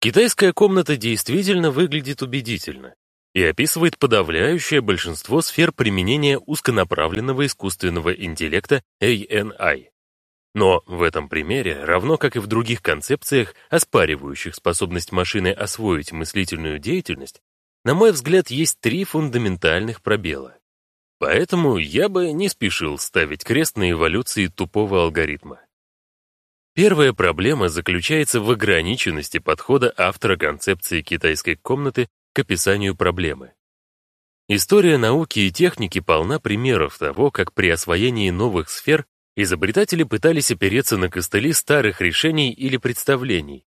Китайская комната действительно выглядит убедительно и описывает подавляющее большинство сфер применения узконаправленного искусственного интеллекта ANI. Но в этом примере, равно как и в других концепциях, оспаривающих способность машины освоить мыслительную деятельность, на мой взгляд, есть три фундаментальных пробела. Поэтому я бы не спешил ставить крест на эволюции тупого алгоритма. Первая проблема заключается в ограниченности подхода автора концепции китайской комнаты к описанию проблемы. История науки и техники полна примеров того, как при освоении новых сфер изобретатели пытались опереться на костыли старых решений или представлений.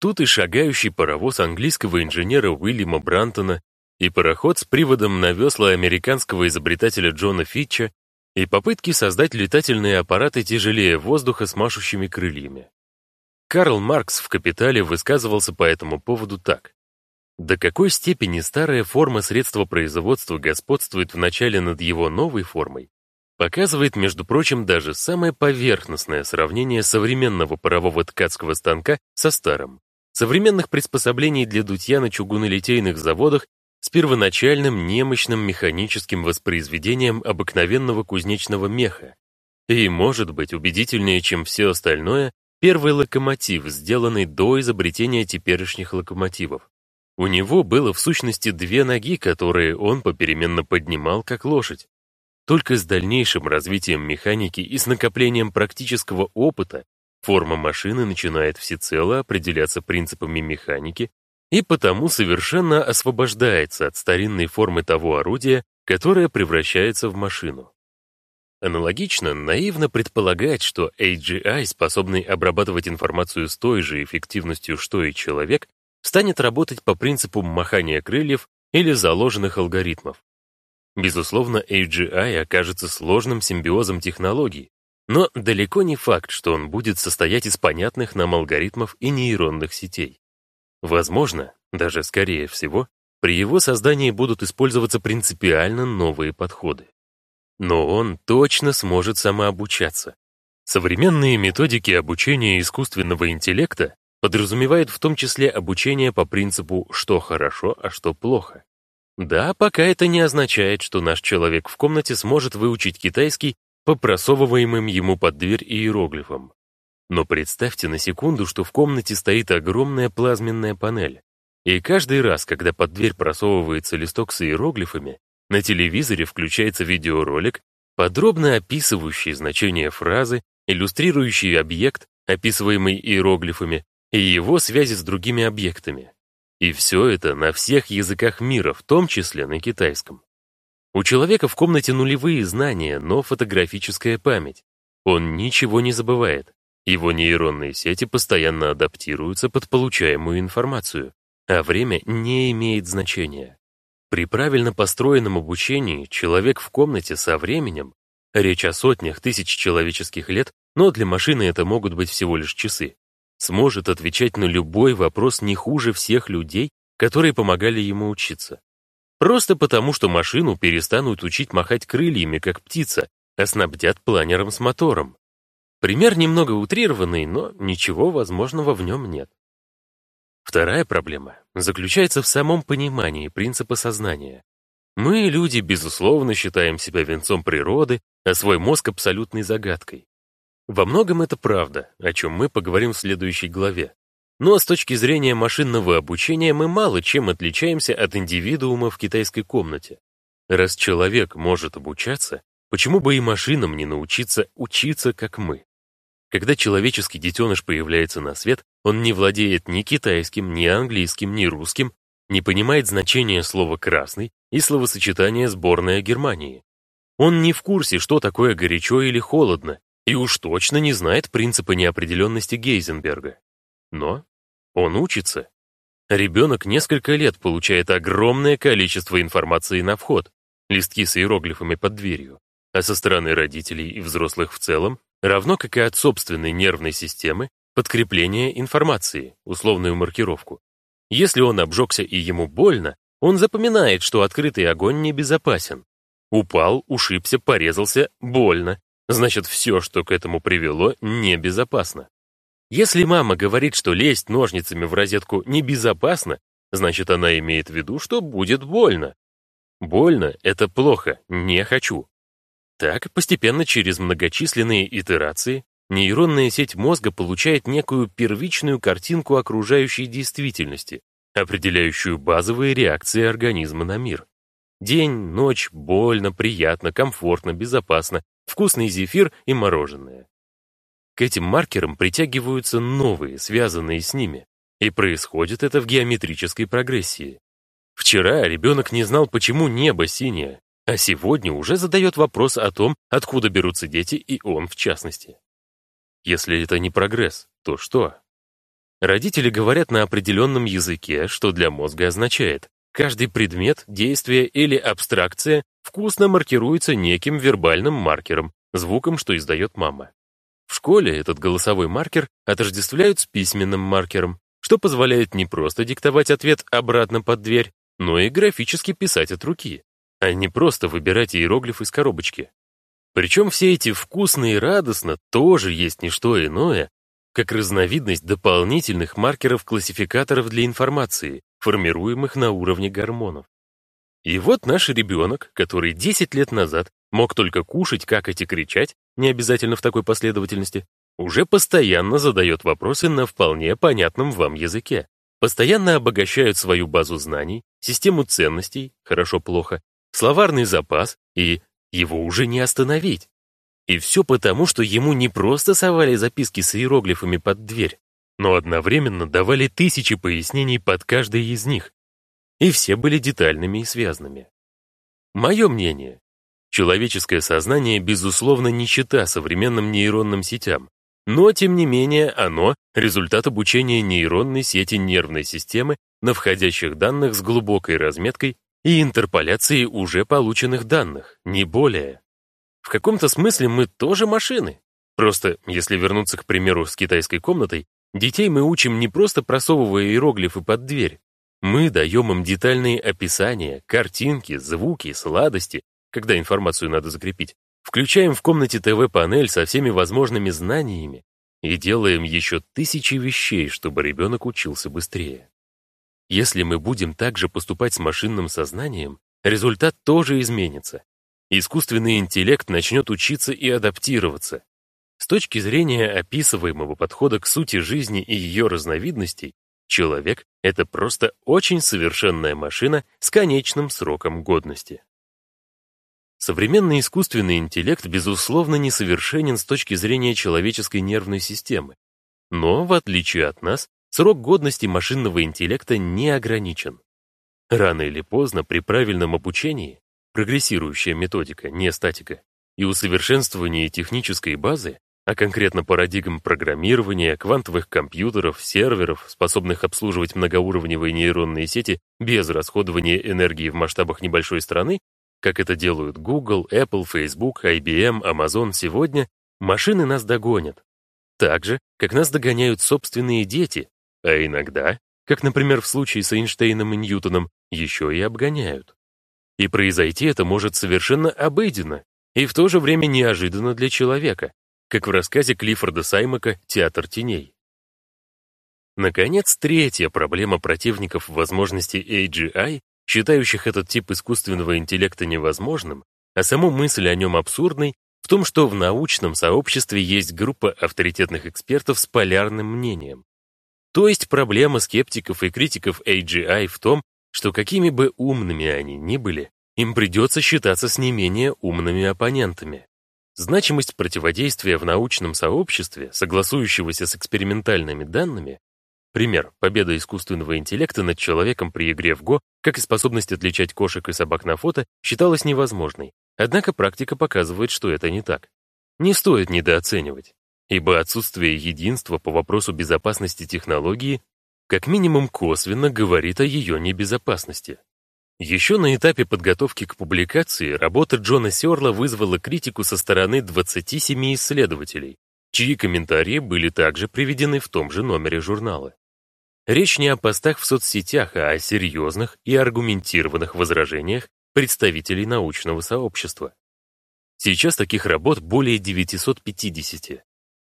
Тут и шагающий паровоз английского инженера Уильяма Брантона, и пароход с приводом на весла американского изобретателя Джона Фитча, и попытки создать летательные аппараты тяжелее воздуха с машущими крыльями. Карл Маркс в «Капитале» высказывался по этому поводу так. До какой степени старая форма средства производства господствует в начале над его новой формой, показывает, между прочим, даже самое поверхностное сравнение современного парового ткацкого станка со старым, современных приспособлений для дутья на чугунолитейных заводах с первоначальным немощным механическим воспроизведением обыкновенного кузнечного меха. И, может быть, убедительнее, чем все остальное, первый локомотив, сделанный до изобретения теперешних локомотивов. У него было в сущности две ноги, которые он попеременно поднимал, как лошадь. Только с дальнейшим развитием механики и с накоплением практического опыта форма машины начинает всецело определяться принципами механики и потому совершенно освобождается от старинной формы того орудия, которое превращается в машину. Аналогично, наивно предполагать, что AGI, способный обрабатывать информацию с той же эффективностью, что и человек, станет работать по принципу махания крыльев или заложенных алгоритмов. Безусловно, AGI окажется сложным симбиозом технологий, но далеко не факт, что он будет состоять из понятных нам алгоритмов и нейронных сетей. Возможно, даже скорее всего, при его создании будут использоваться принципиально новые подходы. Но он точно сможет самообучаться. Современные методики обучения искусственного интеллекта подразумевают в том числе обучение по принципу «что хорошо, а что плохо». Да, пока это не означает, что наш человек в комнате сможет выучить китайский по просовываемым ему под дверь иероглифам. Но представьте на секунду, что в комнате стоит огромная плазменная панель. И каждый раз, когда под дверь просовывается листок с иероглифами, на телевизоре включается видеоролик, подробно описывающий значение фразы, иллюстрирующий объект, описываемый иероглифами, и его связи с другими объектами. И все это на всех языках мира, в том числе на китайском. У человека в комнате нулевые знания, но фотографическая память. Он ничего не забывает. Его нейронные сети постоянно адаптируются под получаемую информацию, а время не имеет значения. При правильно построенном обучении человек в комнате со временем, речь о сотнях тысяч человеческих лет, но для машины это могут быть всего лишь часы, сможет отвечать на любой вопрос не хуже всех людей, которые помогали ему учиться. Просто потому, что машину перестанут учить махать крыльями, как птица, а снабдят планером с мотором. Пример немного утрированный, но ничего возможного в нем нет. Вторая проблема заключается в самом понимании принципа сознания. Мы, люди, безусловно, считаем себя венцом природы, а свой мозг абсолютной загадкой. Во многом это правда, о чем мы поговорим в следующей главе. Но с точки зрения машинного обучения мы мало чем отличаемся от индивидуума в китайской комнате. Раз человек может обучаться, почему бы и машинам не научиться учиться, как мы? Когда человеческий детеныш появляется на свет, он не владеет ни китайским, ни английским, ни русским, не понимает значения слова «красный» и словосочетания «сборная Германии». Он не в курсе, что такое горячо или холодно, и уж точно не знает принципа неопределенности Гейзенберга. Но он учится. Ребенок несколько лет получает огромное количество информации на вход, листки с иероглифами под дверью, а со стороны родителей и взрослых в целом равно как и от собственной нервной системы, подкрепление информации, условную маркировку. Если он обжегся и ему больно, он запоминает, что открытый огонь небезопасен. Упал, ушибся, порезался, больно. Значит, все, что к этому привело, небезопасно. Если мама говорит, что лезть ножницами в розетку небезопасно, значит, она имеет в виду, что будет больно. Больно — это плохо, не хочу. Так, постепенно через многочисленные итерации, нейронная сеть мозга получает некую первичную картинку окружающей действительности, определяющую базовые реакции организма на мир. День, ночь, больно, приятно, комфортно, безопасно, вкусный зефир и мороженое. К этим маркерам притягиваются новые, связанные с ними, и происходит это в геометрической прогрессии. Вчера ребенок не знал, почему небо синее, а сегодня уже задает вопрос о том, откуда берутся дети, и он в частности. Если это не прогресс, то что? Родители говорят на определенном языке, что для мозга означает, каждый предмет, действие или абстракция вкусно маркируется неким вербальным маркером, звуком, что издает мама. В школе этот голосовой маркер отождествляют с письменным маркером, что позволяет не просто диктовать ответ обратно под дверь, но и графически писать от руки, а не просто выбирать иероглиф из коробочки. Причем все эти вкусно и радостно тоже есть не что иное, как разновидность дополнительных маркеров-классификаторов для информации, формируемых на уровне гормонов. И вот наш ребенок, который 10 лет назад мог только кушать, какать и кричать, не обязательно в такой последовательности, уже постоянно задает вопросы на вполне понятном вам языке, постоянно обогащают свою базу знаний, систему ценностей, хорошо-плохо, словарный запас, и его уже не остановить. И все потому, что ему не просто совали записки с иероглифами под дверь, но одновременно давали тысячи пояснений под каждой из них. И все были детальными и связанными. Мое мнение, Человеческое сознание, безусловно, не чита современным нейронным сетям, но, тем не менее, оно — результат обучения нейронной сети нервной системы на входящих данных с глубокой разметкой и интерполяцией уже полученных данных, не более. В каком-то смысле мы тоже машины. Просто, если вернуться, к примеру, с китайской комнатой, детей мы учим не просто просовывая иероглифы под дверь. Мы даем им детальные описания, картинки, звуки, сладости, когда информацию надо закрепить, включаем в комнате ТВ-панель со всеми возможными знаниями и делаем еще тысячи вещей, чтобы ребенок учился быстрее. Если мы будем также поступать с машинным сознанием, результат тоже изменится. Искусственный интеллект начнет учиться и адаптироваться. С точки зрения описываемого подхода к сути жизни и ее разновидностей, человек — это просто очень совершенная машина с конечным сроком годности. Современный искусственный интеллект, безусловно, несовершенен с точки зрения человеческой нервной системы. Но, в отличие от нас, срок годности машинного интеллекта не ограничен. Рано или поздно при правильном обучении, прогрессирующая методика, не статика, и усовершенствовании технической базы, а конкретно парадигм программирования, квантовых компьютеров, серверов, способных обслуживать многоуровневые нейронные сети без расходования энергии в масштабах небольшой страны, как это делают Google, Apple, Facebook, IBM, Amazon сегодня, машины нас догонят. Так же, как нас догоняют собственные дети, а иногда, как, например, в случае с Эйнштейном и Ньютоном, еще и обгоняют. И произойти это может совершенно обыденно и в то же время неожиданно для человека, как в рассказе Клиффорда Саймака «Театр теней». Наконец, третья проблема противников возможностей AGI считающих этот тип искусственного интеллекта невозможным, а саму мысль о нем абсурдной, в том, что в научном сообществе есть группа авторитетных экспертов с полярным мнением. То есть проблема скептиков и критиков AGI в том, что какими бы умными они ни были, им придется считаться с не менее умными оппонентами. Значимость противодействия в научном сообществе, согласующегося с экспериментальными данными, Пример. Победа искусственного интеллекта над человеком при игре в Го, как и способность отличать кошек и собак на фото, считалась невозможной. Однако практика показывает, что это не так. Не стоит недооценивать, ибо отсутствие единства по вопросу безопасности технологии как минимум косвенно говорит о ее небезопасности. Еще на этапе подготовки к публикации работа Джона Сёрла вызвала критику со стороны 27 исследователей, чьи комментарии были также приведены в том же номере журнала. Речь не о постах в соцсетях, а о серьезных и аргументированных возражениях представителей научного сообщества. Сейчас таких работ более 950.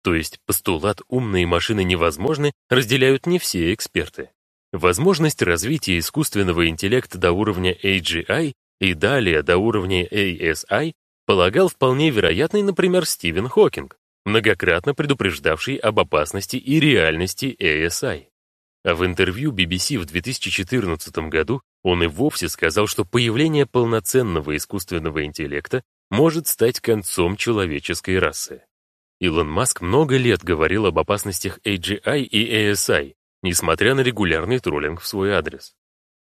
То есть постулат «умные машины невозможны» разделяют не все эксперты. Возможность развития искусственного интеллекта до уровня AGI и далее до уровня ASI полагал вполне вероятный, например, Стивен Хокинг, многократно предупреждавший об опасности и реальности ASI. А в интервью BBC в 2014 году он и вовсе сказал, что появление полноценного искусственного интеллекта может стать концом человеческой расы. Илон Маск много лет говорил об опасностях AGI и ASI, несмотря на регулярный троллинг в свой адрес.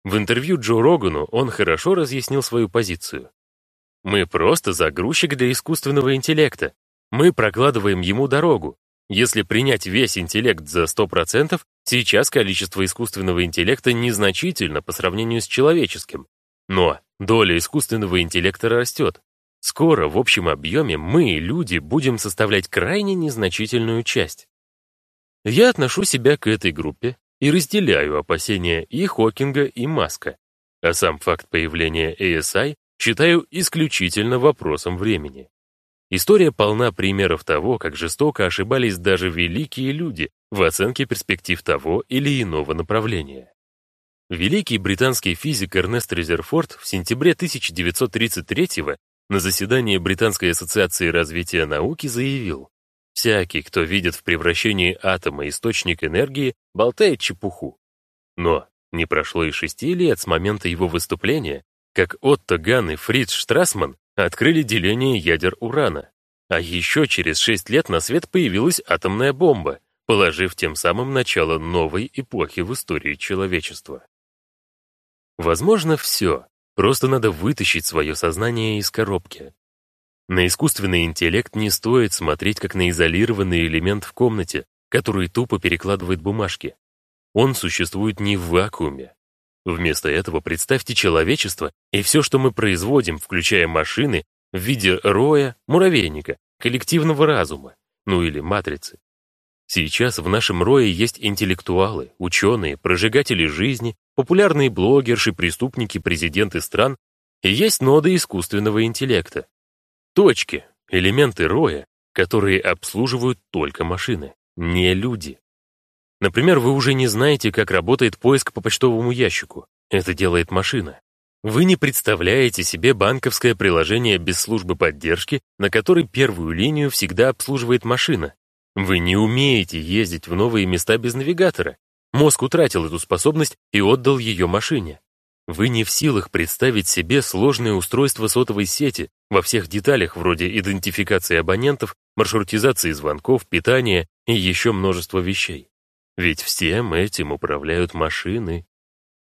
В интервью Джо Рогану он хорошо разъяснил свою позицию. «Мы просто загрузчик для искусственного интеллекта. Мы прокладываем ему дорогу. Если принять весь интеллект за 100%, сейчас количество искусственного интеллекта незначительно по сравнению с человеческим. Но доля искусственного интеллекта растет. Скоро в общем объеме мы, люди, будем составлять крайне незначительную часть. Я отношу себя к этой группе и разделяю опасения и Хокинга, и Маска, а сам факт появления ASI считаю исключительно вопросом времени. История полна примеров того, как жестоко ошибались даже великие люди в оценке перспектив того или иного направления. Великий британский физик Эрнест Резерфорд в сентябре 1933 на заседании Британской ассоциации развития науки заявил, Всякий, кто видит в превращении атома источник энергии, болтает чепуху. Но не прошло и шести лет с момента его выступления, как Отто Ган и Фриц Штрасман открыли деление ядер урана. А еще через шесть лет на свет появилась атомная бомба, положив тем самым начало новой эпохи в истории человечества. Возможно, все. Просто надо вытащить свое сознание из коробки. На искусственный интеллект не стоит смотреть как на изолированный элемент в комнате, который тупо перекладывает бумажки. Он существует не в вакууме. Вместо этого представьте человечество и все, что мы производим, включая машины, в виде роя, муравейника, коллективного разума, ну или матрицы. Сейчас в нашем рое есть интеллектуалы, ученые, прожигатели жизни, популярные блогерши, преступники, президенты стран, есть ноды искусственного интеллекта, Точки — элементы роя, которые обслуживают только машины, не люди. Например, вы уже не знаете, как работает поиск по почтовому ящику. Это делает машина. Вы не представляете себе банковское приложение без службы поддержки, на которой первую линию всегда обслуживает машина. Вы не умеете ездить в новые места без навигатора. Мозг утратил эту способность и отдал ее машине. Вы не в силах представить себе сложное устройство сотовой сети во всех деталях вроде идентификации абонентов, маршрутизации звонков, питания и еще множество вещей. Ведь всем этим управляют машины.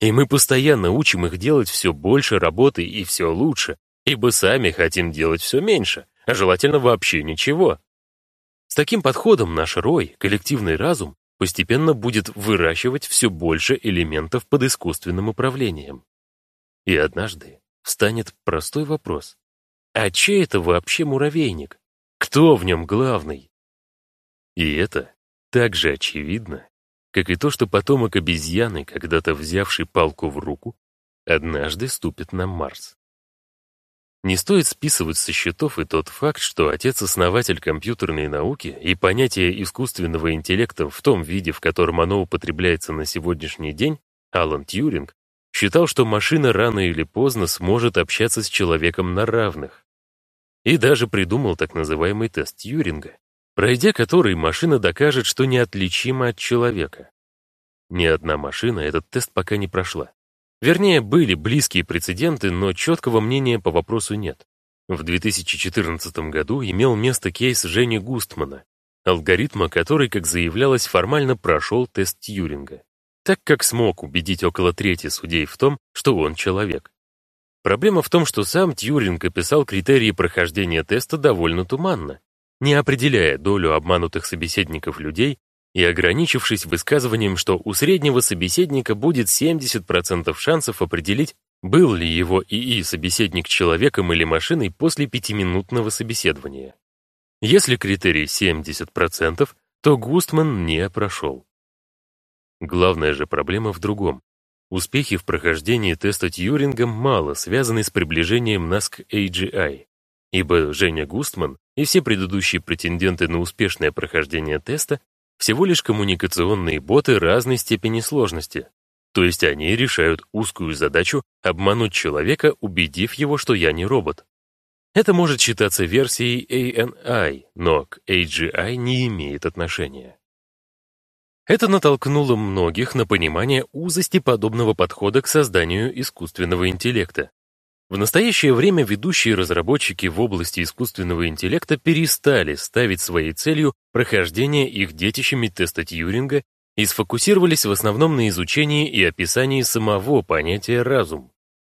И мы постоянно учим их делать все больше работы и все лучше, ибо сами хотим делать все меньше, а желательно вообще ничего. С таким подходом наш рой, коллективный разум, постепенно будет выращивать все больше элементов под искусственным управлением. И однажды встанет простой вопрос. А чей это вообще муравейник? Кто в нем главный? И это так же очевидно, как и то, что потомок обезьяны, когда-то взявший палку в руку, однажды ступит на Марс. Не стоит списывать со счетов и тот факт, что отец-основатель компьютерной науки и понятие искусственного интеллекта в том виде, в котором оно употребляется на сегодняшний день, Алан Тьюринг, считал, что машина рано или поздно сможет общаться с человеком на равных. И даже придумал так называемый тест Тьюринга, пройдя который машина докажет, что неотличима от человека. Ни одна машина этот тест пока не прошла. Вернее, были близкие прецеденты, но четкого мнения по вопросу нет. В 2014 году имел место кейс Жени Густмана, алгоритма, который, как заявлялось, формально прошел тест Тьюринга, так как смог убедить около трети судей в том, что он человек. Проблема в том, что сам Тьюринг описал критерии прохождения теста довольно туманно, не определяя долю обманутых собеседников людей и ограничившись высказыванием, что у среднего собеседника будет 70% шансов определить, был ли его ИИ-собеседник человеком или машиной после пятиминутного собеседования. Если критерий 70%, то Густман не прошел. Главная же проблема в другом. Успехи в прохождении теста Тьюринга мало связаны с приближением нас к AGI, ибо Женя Густман и все предыдущие претенденты на успешное прохождение теста всего лишь коммуникационные боты разной степени сложности. То есть они решают узкую задачу обмануть человека, убедив его, что я не робот. Это может считаться версией ANI, но к AGI не имеет отношения. Это натолкнуло многих на понимание узости подобного подхода к созданию искусственного интеллекта. В настоящее время ведущие разработчики в области искусственного интеллекта перестали ставить своей целью прохождение их детищами теста Тьюринга и сфокусировались в основном на изучении и описании самого понятия «разум».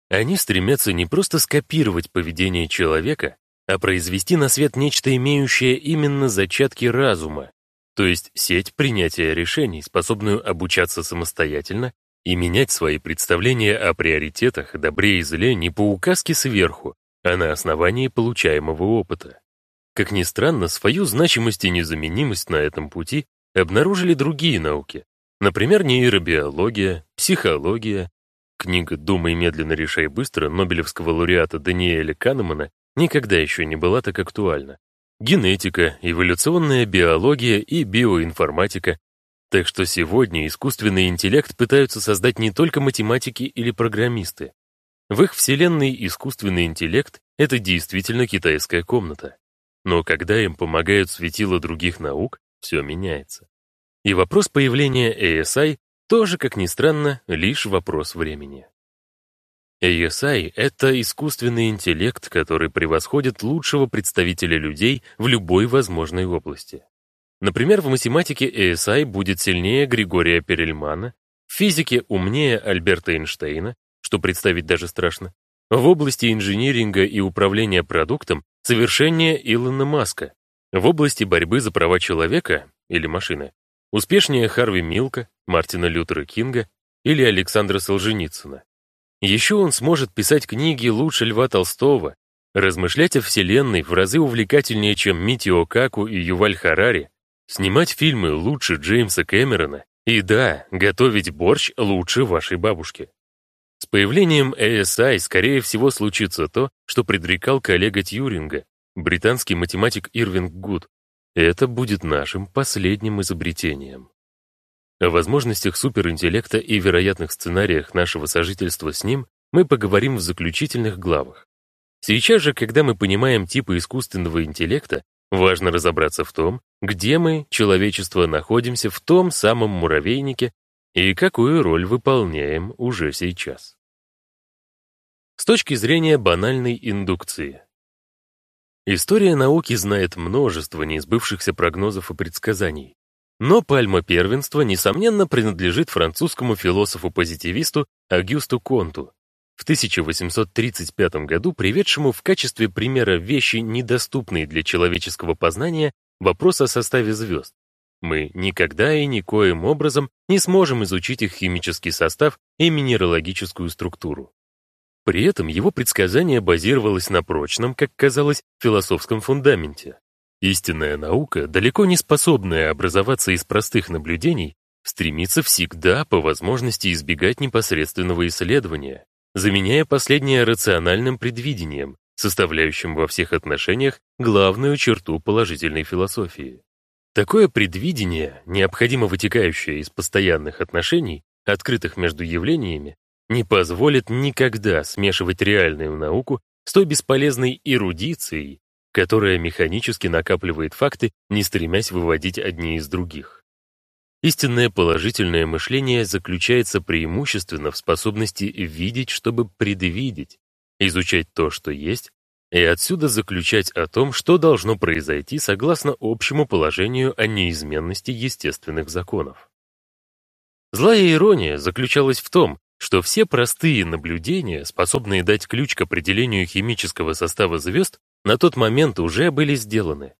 Они стремятся не просто скопировать поведение человека, а произвести на свет нечто, имеющее именно зачатки разума, то есть сеть принятия решений, способную обучаться самостоятельно и менять свои представления о приоритетах, добре и зле не по указке сверху, а на основании получаемого опыта. Как ни странно, свою значимость и незаменимость на этом пути обнаружили другие науки, например, нейробиология, психология, Книга «Думай медленно, решай быстро» Нобелевского лауреата Даниэля Канемана никогда еще не была так актуальна. Генетика, эволюционная биология и биоинформатика. Так что сегодня искусственный интеллект пытаются создать не только математики или программисты. В их вселенной искусственный интеллект — это действительно китайская комната. Но когда им помогают светила других наук, все меняется. И вопрос появления ASI тоже, как ни странно, лишь вопрос времени. ASI — это искусственный интеллект, который превосходит лучшего представителя людей в любой возможной области. Например, в математике ASI будет сильнее Григория Перельмана, в физике умнее Альберта Эйнштейна, что представить даже страшно, в области инжиниринга и управления продуктом совершеннее Илона Маска, в области борьбы за права человека или машины успешнее Харви Милка, Мартина Лютера Кинга или Александра Солженицына. Еще он сможет писать книги лучше Льва Толстого, размышлять о Вселенной в разы увлекательнее, чем Митио Каку и Юваль Харари, снимать фильмы лучше Джеймса Кэмерона и, да, готовить борщ лучше вашей бабушки. С появлением ASI, скорее всего, случится то, что предрекал коллега Тьюринга, британский математик Ирвинг Гуд. Это будет нашим последним изобретением. О возможностях суперинтеллекта и вероятных сценариях нашего сожительства с ним мы поговорим в заключительных главах. Сейчас же, когда мы понимаем типы искусственного интеллекта, важно разобраться в том, где мы, человечество, находимся в том самом муравейнике и какую роль выполняем уже сейчас. С точки зрения банальной индукции. История науки знает множество неизбывшихся прогнозов и предсказаний. Но пальма первенства, несомненно, принадлежит французскому философу-позитивисту Агюсту Конту, в 1835 году приведшему в качестве примера вещи, недоступной для человеческого познания, вопрос о составе звезд. Мы никогда и никоим образом не сможем изучить их химический состав и минералогическую структуру. При этом его предсказание базировалось на прочном, как казалось, философском фундаменте. Истинная наука, далеко не способная образоваться из простых наблюдений, стремится всегда по возможности избегать непосредственного исследования, заменяя последнее рациональным предвидением, составляющим во всех отношениях главную черту положительной философии. Такое предвидение, необходимо вытекающее из постоянных отношений, открытых между явлениями, не позволит никогда смешивать реальную науку с той бесполезной эрудицией, которая механически накапливает факты, не стремясь выводить одни из других. Истинное положительное мышление заключается преимущественно в способности видеть, чтобы предвидеть, изучать то, что есть, и отсюда заключать о том, что должно произойти согласно общему положению о неизменности естественных законов. Злая ирония заключалась в том, что все простые наблюдения, способные дать ключ к определению химического состава звезд, на тот момент уже были сделаны.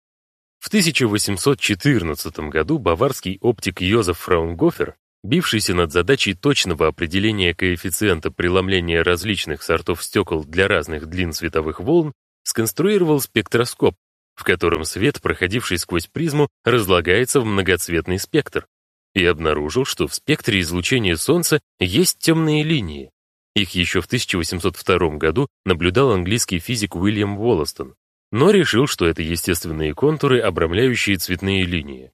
В 1814 году баварский оптик Йозеф Фраунгофер, бившийся над задачей точного определения коэффициента преломления различных сортов стекол для разных длин световых волн, сконструировал спектроскоп, в котором свет, проходивший сквозь призму, разлагается в многоцветный спектр, и обнаружил, что в спектре излучения Солнца есть темные линии. Их еще в 1802 году наблюдал английский физик Уильям Волластон. Но решил, что это естественные контуры, обрамляющие цветные линии.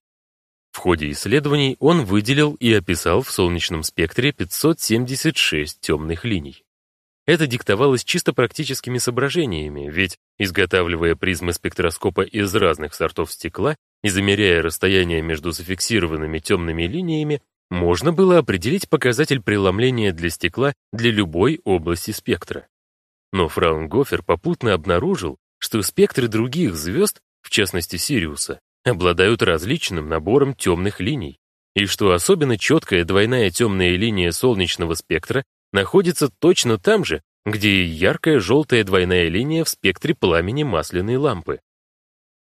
В ходе исследований он выделил и описал в солнечном спектре 576 темных линий. Это диктовалось чисто практическими соображениями, ведь, изготавливая призмы спектроскопа из разных сортов стекла и замеряя расстояние между зафиксированными темными линиями, можно было определить показатель преломления для стекла для любой области спектра. Но Фраунгофер попутно обнаружил, что спектры других звезд, в частности Сириуса, обладают различным набором темных линий, и что особенно четкая двойная темная линия солнечного спектра находится точно там же, где и яркая желтая двойная линия в спектре пламени масляной лампы.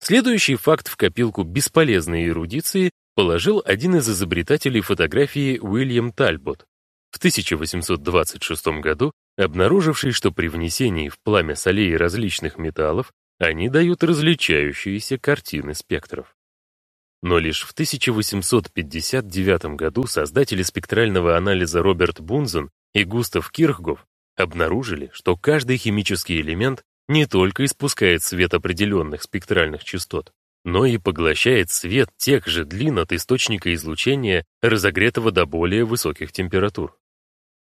Следующий факт в копилку бесполезной эрудиции положил один из изобретателей фотографии Уильям Тальбот, в 1826 году обнаруживший, что при внесении в пламя солей различных металлов они дают различающиеся картины спектров. Но лишь в 1859 году создатели спектрального анализа Роберт Бунзен и Густав Кирхгоф обнаружили, что каждый химический элемент не только испускает свет определенных спектральных частот, но и поглощает свет тех же длин от источника излучения, разогретого до более высоких температур.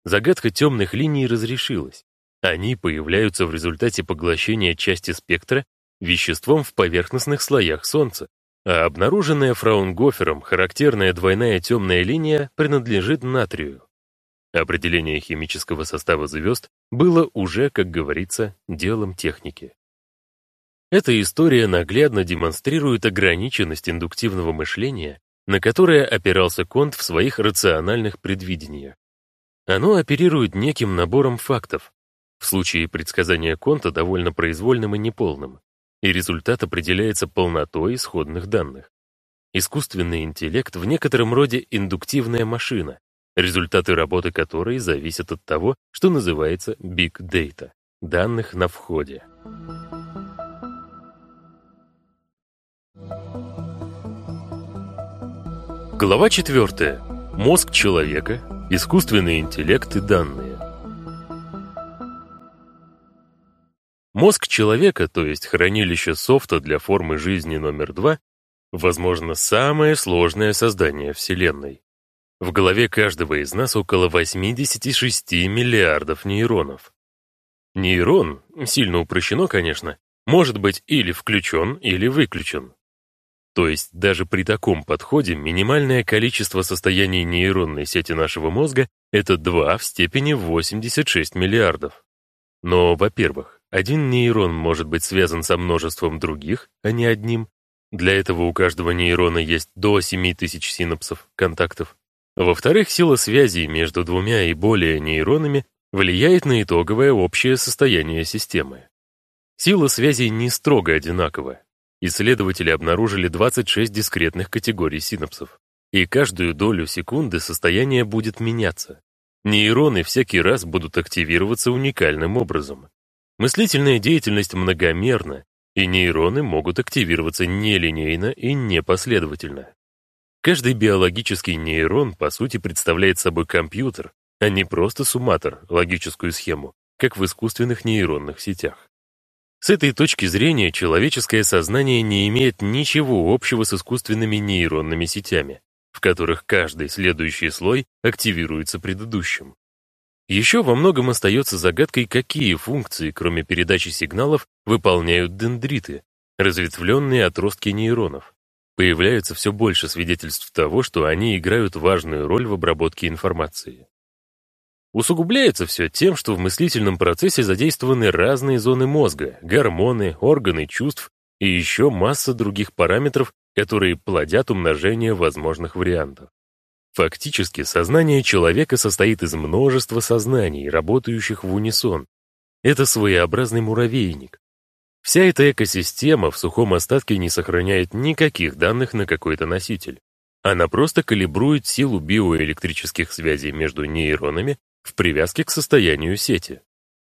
Загадка темных линий разрешилась. Они появляются в результате поглощения части спектра веществом в поверхностных слоях Солнца, а обнаруженная Фраунгофером характерная двойная темная линия принадлежит натрию. Определение химического состава звезд было уже, как говорится, делом техники. Эта история наглядно демонстрирует ограниченность индуктивного мышления, на которое опирался Конт в своих рациональных предвидениях. Оно оперирует неким набором фактов, в случае предсказания Конта довольно произвольным и неполным, и результат определяется полнотой исходных данных. Искусственный интеллект в некотором роде индуктивная машина, результаты работы которой зависят от того, что называется Big Data — данных на входе. Глава 4. Мозг человека, искусственный интеллект и данные. Мозг человека, то есть хранилище софта для формы жизни номер два, возможно, самое сложное создание Вселенной. В голове каждого из нас около 86 миллиардов нейронов. Нейрон, сильно упрощено, конечно, может быть или включен, или выключен. То есть даже при таком подходе минимальное количество состояний нейронной сети нашего мозга — это 2 в степени 86 миллиардов. Но, во-первых, один нейрон может быть связан со множеством других, а не одним. Для этого у каждого нейрона есть до 7000 синапсов, контактов. Во-вторых, сила связи между двумя и более нейронами влияет на итоговое общее состояние системы. Сила связи не строго одинакова, Исследователи обнаружили 26 дискретных категорий синапсов. И каждую долю секунды состояние будет меняться. Нейроны всякий раз будут активироваться уникальным образом. Мыслительная деятельность многомерна, и нейроны могут активироваться нелинейно и непоследовательно. Каждый биологический нейрон, по сути, представляет собой компьютер, а не просто сумматор, логическую схему, как в искусственных нейронных сетях. С этой точки зрения человеческое сознание не имеет ничего общего с искусственными нейронными сетями, в которых каждый следующий слой активируется предыдущим. Еще во многом остается загадкой, какие функции, кроме передачи сигналов, выполняют дендриты, разветвленные отростки нейронов. Появляется все больше свидетельств того, что они играют важную роль в обработке информации. Усугубляется все тем, что в мыслительном процессе задействованы разные зоны мозга, гормоны, органы чувств и еще масса других параметров, которые плодят умножение возможных вариантов. Фактически, сознание человека состоит из множества сознаний, работающих в унисон. Это своеобразный муравейник. Вся эта экосистема в сухом остатке не сохраняет никаких данных на какой-то носитель. Она просто калибрует силу биоэлектрических связей между нейронами в привязке к состоянию сети.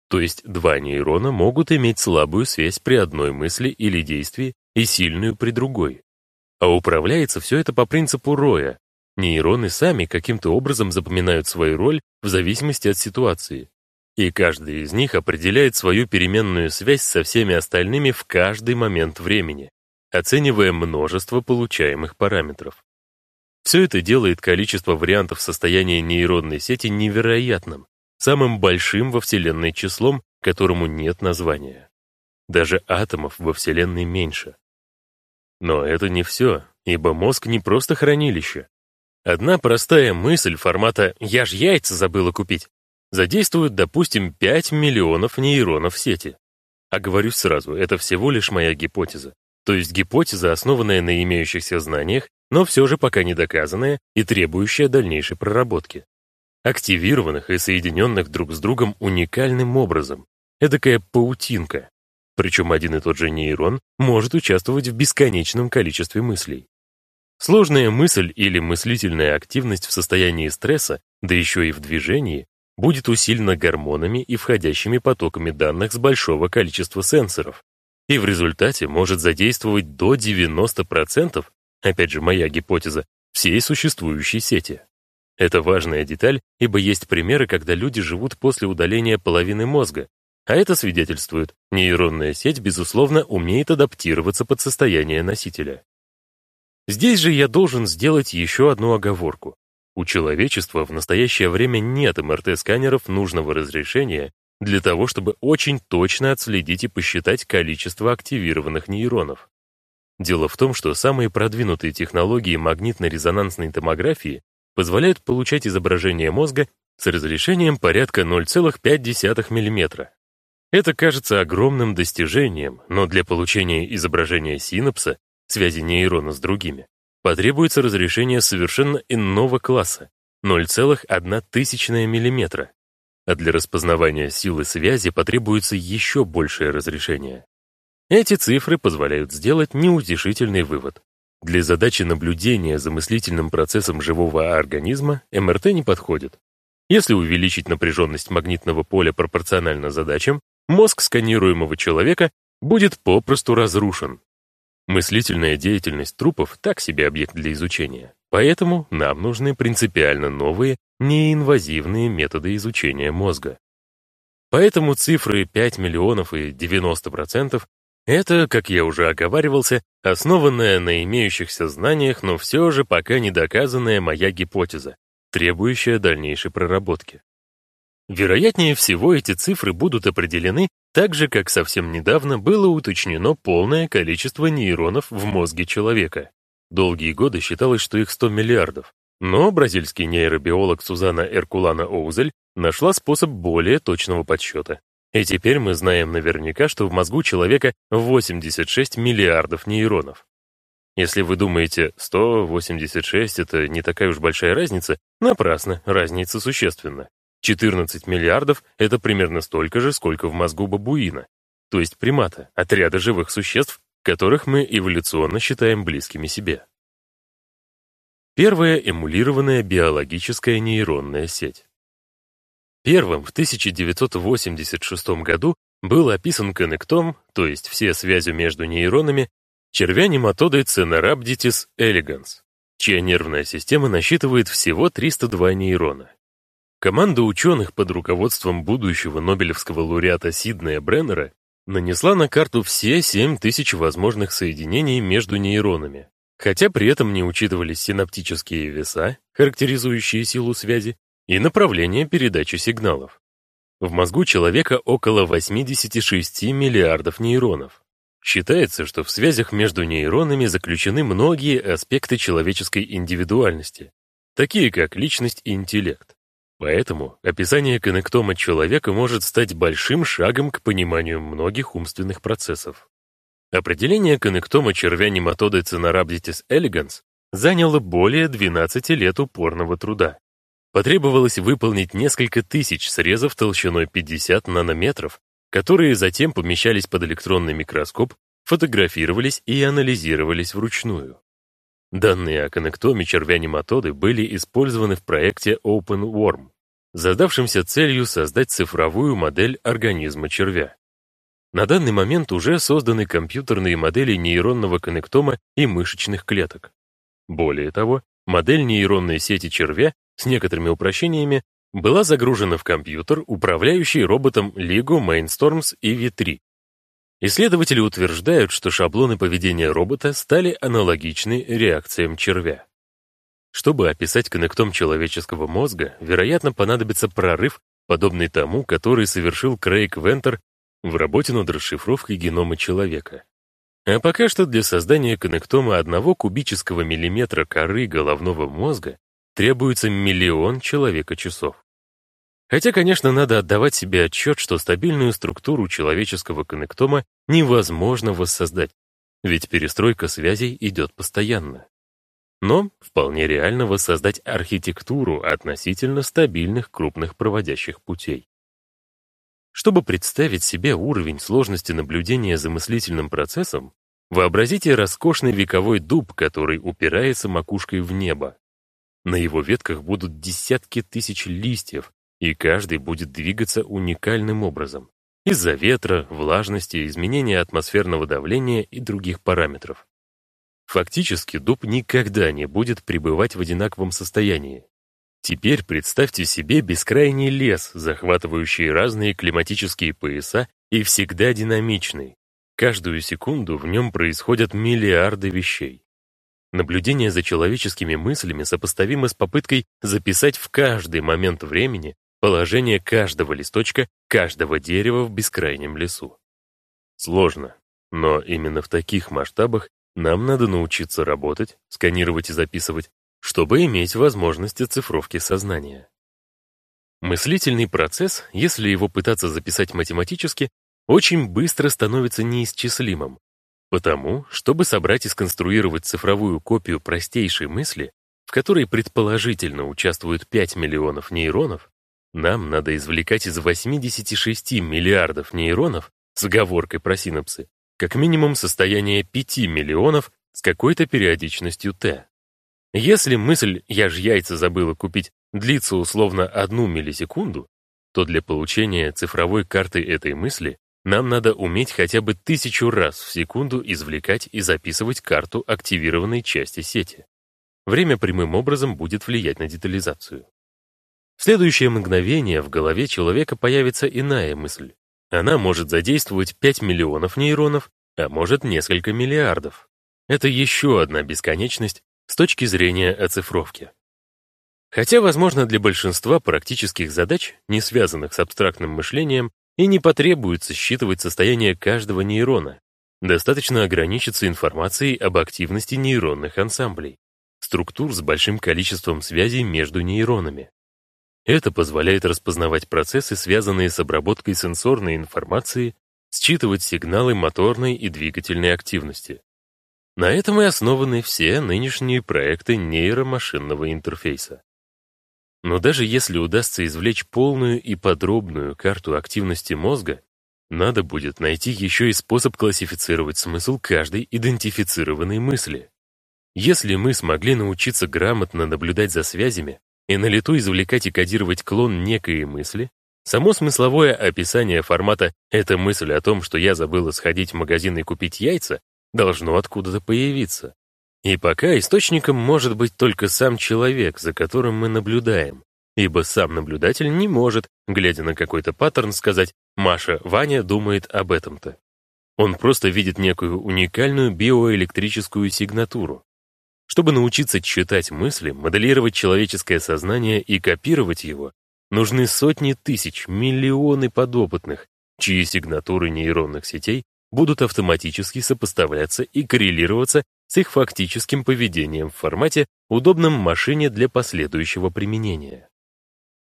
То есть два нейрона могут иметь слабую связь при одной мысли или действии и сильную при другой. А управляется все это по принципу роя. Нейроны сами каким-то образом запоминают свою роль в зависимости от ситуации. и каждый из них определяет свою переменную связь со всеми остальными в каждый момент времени, оценивая множество получаемых параметров. Все это делает количество вариантов состояния нейронной сети невероятным, самым большим во Вселенной числом, которому нет названия. Даже атомов во Вселенной меньше. Но это не все, ибо мозг не просто хранилище. Одна простая мысль формата «я ж яйца забыла купить» задействует, допустим, 5 миллионов нейронов сети. А говорю сразу, это всего лишь моя гипотеза. То есть гипотеза, основанная на имеющихся знаниях, но все же пока не доказанная и требующая дальнейшей проработки. Активированных и соединенных друг с другом уникальным образом. Эдакая паутинка. Причем один и тот же нейрон может участвовать в бесконечном количестве мыслей. Сложная мысль или мыслительная активность в состоянии стресса, да еще и в движении, будет усилена гормонами и входящими потоками данных с большого количества сенсоров, и в результате может задействовать до 90%, опять же моя гипотеза, всей существующей сети. Это важная деталь, ибо есть примеры, когда люди живут после удаления половины мозга, а это свидетельствует, нейронная сеть, безусловно, умеет адаптироваться под состояние носителя. Здесь же я должен сделать еще одну оговорку. У человечества в настоящее время нет МРТ-сканеров нужного разрешения для того, чтобы очень точно отследить и посчитать количество активированных нейронов. Дело в том, что самые продвинутые технологии магнитно-резонансной томографии позволяют получать изображение мозга с разрешением порядка 0,5 мм. Это кажется огромным достижением, но для получения изображения синапса, связи нейрона с другими, потребуется разрешение совершенно иного класса 0,1 мм, а для распознавания силы связи потребуется еще большее разрешение. Эти цифры позволяют сделать неутешительный вывод. Для задачи наблюдения за мыслительным процессом живого организма МРТ не подходит. Если увеличить напряженность магнитного поля пропорционально задачам, мозг сканируемого человека будет попросту разрушен, Мыслительная деятельность трупов — так себе объект для изучения. Поэтому нам нужны принципиально новые, неинвазивные методы изучения мозга. Поэтому цифры 5 миллионов и 90% — это, как я уже оговаривался, основанная на имеющихся знаниях, но все же пока не доказанная моя гипотеза, требующая дальнейшей проработки. Вероятнее всего, эти цифры будут определены так же, как совсем недавно было уточнено полное количество нейронов в мозге человека. Долгие годы считалось, что их 100 миллиардов. Но бразильский нейробиолог Сузана Эркулана Оузель нашла способ более точного подсчета. И теперь мы знаем наверняка, что в мозгу человека 86 миллиардов нейронов. Если вы думаете, 186 — это не такая уж большая разница, напрасно, разница существенна. 14 миллиардов — это примерно столько же, сколько в мозгу бабуина, то есть примата, отряда живых существ, которых мы эволюционно считаем близкими себе. Первая эмулированная биологическая нейронная сеть. Первым в 1986 году был описан коннектом, то есть все связи между нейронами, червя-нематоды Cenerabditis elegans, чья нервная система насчитывает всего 302 нейрона. Команда ученых под руководством будущего Нобелевского лауреата Сиднея Бреннера нанесла на карту все 7 тысяч возможных соединений между нейронами, хотя при этом не учитывались синаптические веса, характеризующие силу связи, и направление передачи сигналов. В мозгу человека около 86 миллиардов нейронов. Считается, что в связях между нейронами заключены многие аспекты человеческой индивидуальности, такие как личность и интеллект. Поэтому описание коннектома человека может стать большим шагом к пониманию многих умственных процессов. Определение коннектома червя-нематоды Ценорабдитис elegans заняло более 12 лет упорного труда. Потребовалось выполнить несколько тысяч срезов толщиной 50 нанометров, которые затем помещались под электронный микроскоп, фотографировались и анализировались вручную. Данные о коннектоме червя-нематоды были использованы в проекте OpenWorm, задавшимся целью создать цифровую модель организма червя. На данный момент уже созданы компьютерные модели нейронного коннектома и мышечных клеток. Более того, модель нейронной сети червя с некоторыми упрощениями была загружена в компьютер, управляющий роботом Lego Mainstorms EV3. Исследователи утверждают, что шаблоны поведения робота стали аналогичны реакциям червя. Чтобы описать коннектом человеческого мозга, вероятно, понадобится прорыв, подобный тому, который совершил Крейг Вентер в работе над расшифровкой генома человека. А пока что для создания коннектома одного кубического миллиметра коры головного мозга требуется миллион человека-часов. Хотя, конечно, надо отдавать себе отчет, что стабильную структуру человеческого коннектома невозможно воссоздать, ведь перестройка связей идет постоянно. Но вполне реально воссоздать архитектуру относительно стабильных крупных проводящих путей. Чтобы представить себе уровень сложности наблюдения за мыслительным процессом, вообразите роскошный вековой дуб, который упирается макушкой в небо. На его ветках будут десятки тысяч листьев, и каждый будет двигаться уникальным образом. Из-за ветра, влажности, изменения атмосферного давления и других параметров. Фактически дуб никогда не будет пребывать в одинаковом состоянии. Теперь представьте себе бескрайний лес, захватывающий разные климатические пояса и всегда динамичный. Каждую секунду в нем происходят миллиарды вещей. Наблюдение за человеческими мыслями сопоставимо с попыткой записать в каждый момент времени положение каждого листочка, каждого дерева в бескрайнем лесу. Сложно, но именно в таких масштабах нам надо научиться работать, сканировать и записывать, чтобы иметь возможность оцифровки сознания. Мыслительный процесс, если его пытаться записать математически, очень быстро становится неисчислимым. Потому, чтобы собрать и сконструировать цифровую копию простейшей мысли, в которой предположительно участвуют 5 миллионов нейронов, нам надо извлекать из 86 миллиардов нейронов с оговоркой про синапсы как минимум состояние 5 миллионов с какой-то периодичностью t. Если мысль «я ж яйца забыла купить» длится условно одну миллисекунду, то для получения цифровой карты этой мысли нам надо уметь хотя бы тысячу раз в секунду извлекать и записывать карту активированной части сети. Время прямым образом будет влиять на детализацию. В следующее мгновение в голове человека появится иная мысль. Она может задействовать 5 миллионов нейронов, а может несколько миллиардов. Это еще одна бесконечность с точки зрения оцифровки. Хотя, возможно, для большинства практических задач, не связанных с абстрактным мышлением, и не потребуется считывать состояние каждого нейрона. Достаточно ограничиться информацией об активности нейронных ансамблей, структур с большим количеством связей между нейронами. Это позволяет распознавать процессы, связанные с обработкой сенсорной информации, считывать сигналы моторной и двигательной активности. На этом и основаны все нынешние проекты нейромашинного интерфейса. Но даже если удастся извлечь полную и подробную карту активности мозга, надо будет найти еще и способ классифицировать смысл каждой идентифицированной мысли. Если мы смогли научиться грамотно наблюдать за связями и на лету извлекать и кодировать клон некой мысли, само смысловое описание формата «эта мысль о том, что я забыла сходить в магазин и купить яйца» должно откуда-то появиться. И пока источником может быть только сам человек, за которым мы наблюдаем, ибо сам наблюдатель не может, глядя на какой-то паттерн, сказать «Маша, Ваня думает об этом-то». Он просто видит некую уникальную биоэлектрическую сигнатуру. Чтобы научиться читать мысли, моделировать человеческое сознание и копировать его, нужны сотни тысяч, миллионы подопытных, чьи сигнатуры нейронных сетей будут автоматически сопоставляться и коррелироваться с их фактическим поведением в формате, удобном машине для последующего применения.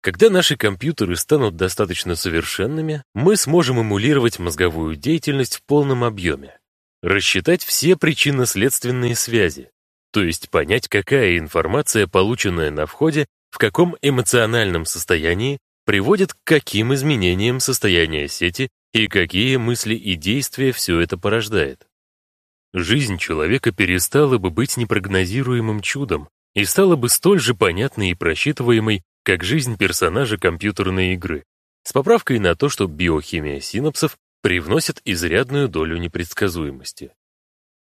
Когда наши компьютеры станут достаточно совершенными, мы сможем эмулировать мозговую деятельность в полном объеме, рассчитать все причинно-следственные связи, то есть понять, какая информация, полученная на входе, в каком эмоциональном состоянии, приводит к каким изменениям состояния сети и какие мысли и действия все это порождает. Жизнь человека перестала бы быть непрогнозируемым чудом и стала бы столь же понятной и просчитываемой, как жизнь персонажа компьютерной игры, с поправкой на то, что биохимия синапсов привносит изрядную долю непредсказуемости.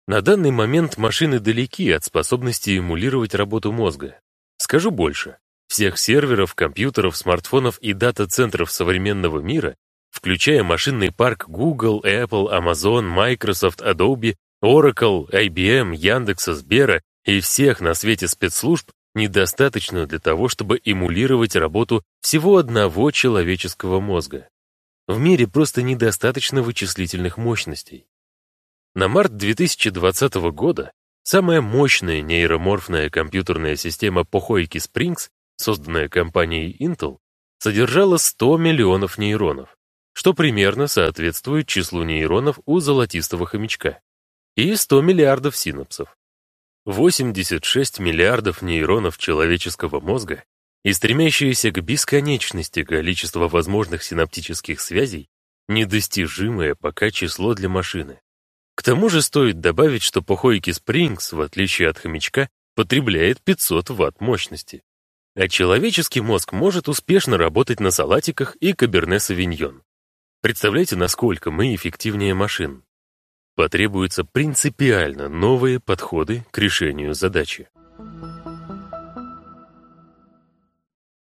На данный момент машины далеки от способности эмулировать работу мозга. Скажу больше. всех серверов, компьютеров, смартфонов и дата-центров современного мира, включая машинный парк Google, Apple, Amazon, Microsoft, Adobe, Oracle, IBM, Яндекса, Сбера и всех на свете спецслужб, недостаточно для того, чтобы эмулировать работу всего одного человеческого мозга. В мире просто недостаточно вычислительных мощностей. На март 2020 года самая мощная нейроморфная компьютерная система Похойки Springs, созданная компанией Intel, содержала 100 миллионов нейронов, что примерно соответствует числу нейронов у золотистого хомячка, и 100 миллиардов синапсов. 86 миллиардов нейронов человеческого мозга и стремящееся к бесконечности количество возможных синаптических связей недостижимое пока число для машины. К тому же стоит добавить, что Похойки Спрингс, в отличие от хомячка, потребляет 500 ватт мощности. А человеческий мозг может успешно работать на салатиках и каберне-савиньон. Представляете, насколько мы эффективнее машин? Потребуются принципиально новые подходы к решению задачи.